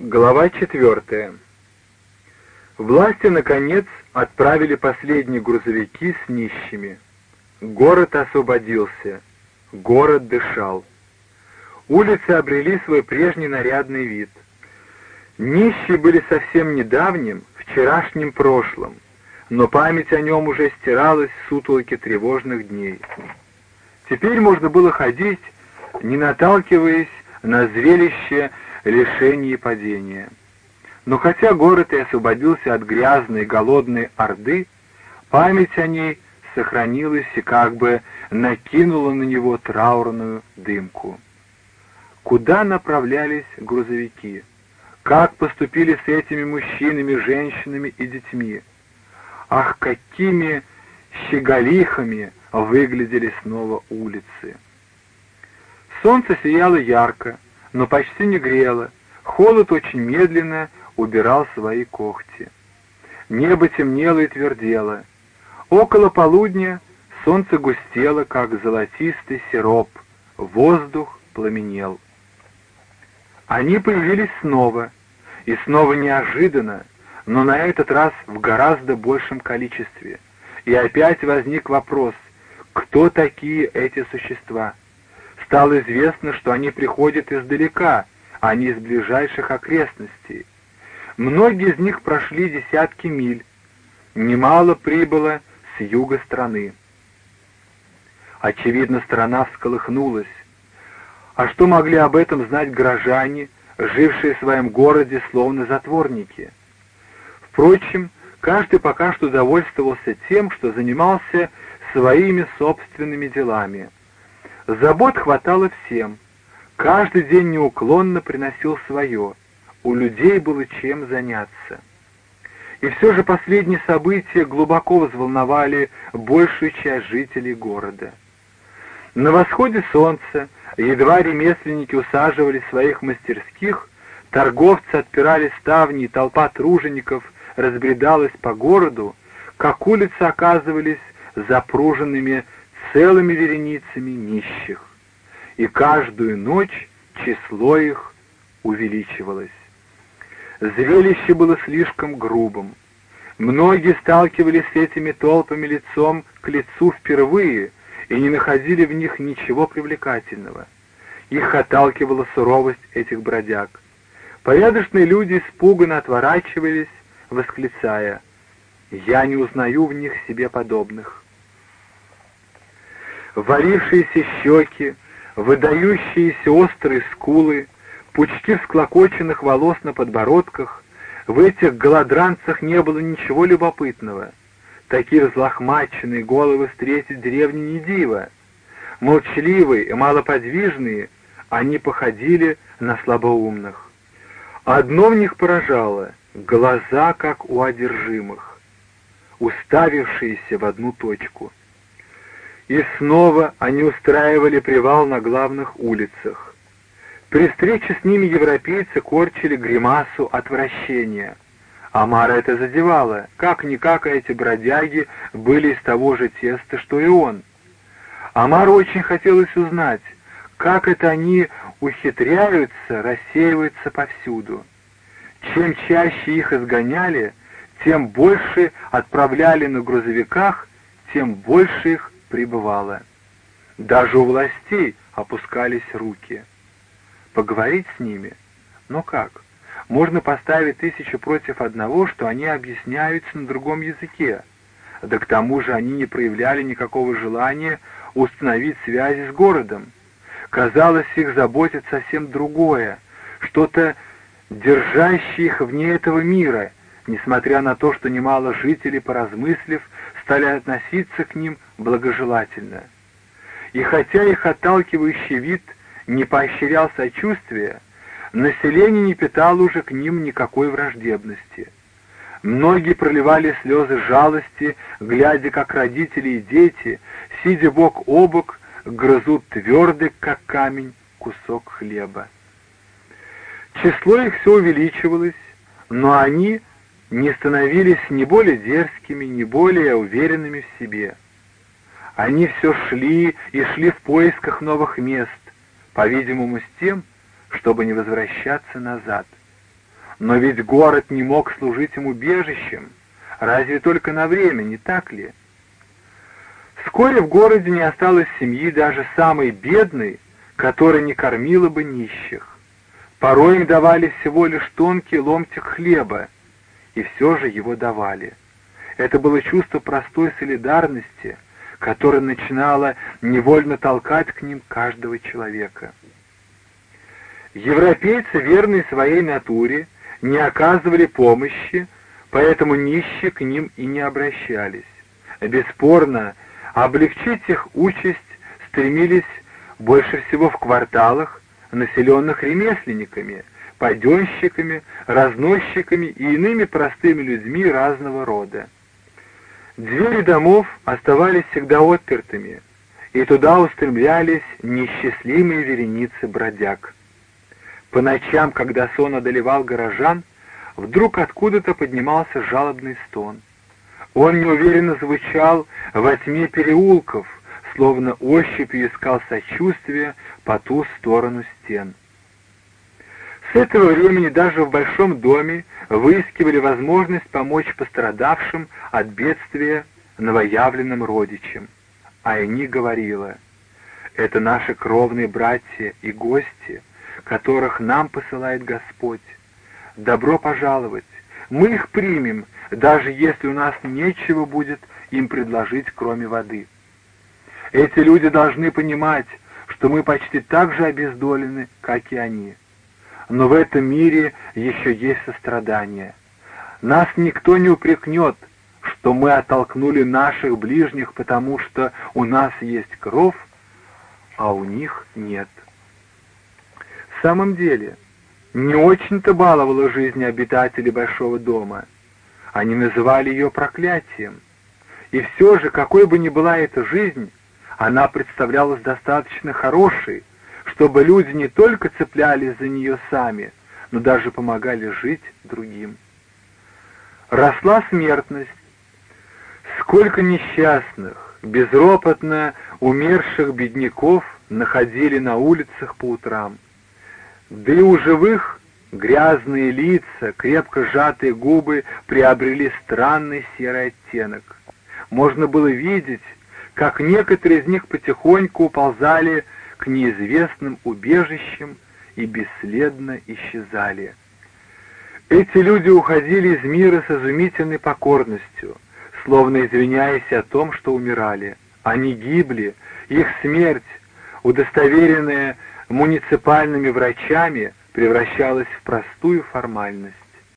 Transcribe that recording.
Глава четвертая. Власти, наконец, отправили последние грузовики с нищими. Город освободился. Город дышал. Улицы обрели свой прежний нарядный вид. Нищие были совсем недавним, вчерашним прошлым, но память о нем уже стиралась в сутолоке тревожных дней. Теперь можно было ходить, не наталкиваясь на зрелище лишения и падения. Но хотя город и освободился от грязной, голодной орды, память о ней сохранилась и как бы накинула на него траурную дымку. Куда направлялись грузовики? Как поступили с этими мужчинами, женщинами и детьми? Ах, какими щеголихами выглядели снова улицы! Солнце сияло ярко, но почти не грело, холод очень медленно убирал свои когти. Небо темнело и твердело. Около полудня солнце густело, как золотистый сироп, воздух пламенел. Они появились снова, и снова неожиданно, но на этот раз в гораздо большем количестве. И опять возник вопрос, кто такие эти существа? Стало известно, что они приходят издалека, а не из ближайших окрестностей. Многие из них прошли десятки миль. Немало прибыло с юга страны. Очевидно, страна всколыхнулась. А что могли об этом знать горожане, жившие в своем городе словно затворники? Впрочем, каждый пока что довольствовался тем, что занимался своими собственными делами. Забот хватало всем. Каждый день неуклонно приносил свое. У людей было чем заняться. И все же последние события глубоко взволновали большую часть жителей города. На восходе солнца, едва ремесленники усаживали своих мастерских, торговцы отпирали ставни, и толпа тружеников разбредалась по городу, как улицы оказывались запруженными целыми вереницами нищих, и каждую ночь число их увеличивалось. Зрелище было слишком грубым. Многие сталкивались с этими толпами лицом к лицу впервые и не находили в них ничего привлекательного. Их отталкивала суровость этих бродяг. Порядочные люди испуганно отворачивались, восклицая «Я не узнаю в них себе подобных» валившиеся щеки, выдающиеся острые скулы, пучки всклокоченных волос на подбородках, в этих голодранцах не было ничего любопытного. Такие взлохмаченные головы встретить древне не диво. Молчаливые и малоподвижные, они походили на слабоумных. Одно в них поражало — глаза, как у одержимых, уставившиеся в одну точку — и снова они устраивали привал на главных улицах. При встрече с ними европейцы корчили гримасу отвращения. Амара это задевало, как-никак эти бродяги были из того же теста, что и он. Амару очень хотелось узнать, как это они ухитряются рассеиваться повсюду. Чем чаще их изгоняли, тем больше отправляли на грузовиках, тем больше их пребывала. Даже у властей опускались руки. Поговорить с ними? Но как? Можно поставить тысячу против одного, что они объясняются на другом языке. Да к тому же они не проявляли никакого желания установить связи с городом. Казалось, их заботит совсем другое, что-то держащее их вне этого мира, несмотря на то, что немало жителей, поразмыслив, стали относиться к ним благожелательно. И хотя их отталкивающий вид не поощрял сочувствия, население не питало уже к ним никакой враждебности. Многие проливали слезы жалости, глядя, как родители и дети, сидя бок о бок, грызут твердый, как камень, кусок хлеба. Число их все увеличивалось, но они не становились ни более дерзкими, ни более уверенными в себе. Они все шли и шли в поисках новых мест, по-видимому, с тем, чтобы не возвращаться назад. Но ведь город не мог служить им убежищем, разве только на время, не так ли? Вскоре в городе не осталось семьи даже самой бедной, которая не кормила бы нищих. Порой им давали всего лишь тонкий ломтик хлеба, и все же его давали. Это было чувство простой солидарности, которое начинало невольно толкать к ним каждого человека. Европейцы, верные своей натуре, не оказывали помощи, поэтому нищие к ним и не обращались. Бесспорно, облегчить их участь стремились больше всего в кварталах, населенных ремесленниками, паденщиками, разносчиками и иными простыми людьми разного рода. Двери домов оставались всегда отпертыми, и туда устремлялись несчастливые вереницы бродяг. По ночам, когда сон одолевал горожан, вдруг откуда-то поднимался жалобный стон. Он неуверенно звучал во тьме переулков, словно ощупью искал сочувствия по ту сторону стен. С этого времени даже в большом доме выискивали возможность помочь пострадавшим от бедствия новоявленным родичам. Айни говорила, «Это наши кровные братья и гости, которых нам посылает Господь. Добро пожаловать, мы их примем, даже если у нас нечего будет им предложить, кроме воды». Эти люди должны понимать, что мы почти так же обездолены, как и они. Но в этом мире еще есть сострадание. Нас никто не упрекнет, что мы оттолкнули наших ближних, потому что у нас есть кровь, а у них нет. В самом деле, не очень-то баловала жизнь обитателей большого дома. Они называли ее проклятием. И все же, какой бы ни была эта жизнь, она представлялась достаточно хорошей, чтобы люди не только цеплялись за нее сами, но даже помогали жить другим. Росла смертность. Сколько несчастных, безропотно умерших бедняков находили на улицах по утрам. Да и у живых грязные лица, крепко сжатые губы приобрели странный серый оттенок. Можно было видеть, как некоторые из них потихоньку уползали к неизвестным убежищам и бесследно исчезали. Эти люди уходили из мира с изумительной покорностью, словно извиняясь о том, что умирали. Они гибли, их смерть, удостоверенная муниципальными врачами, превращалась в простую формальность.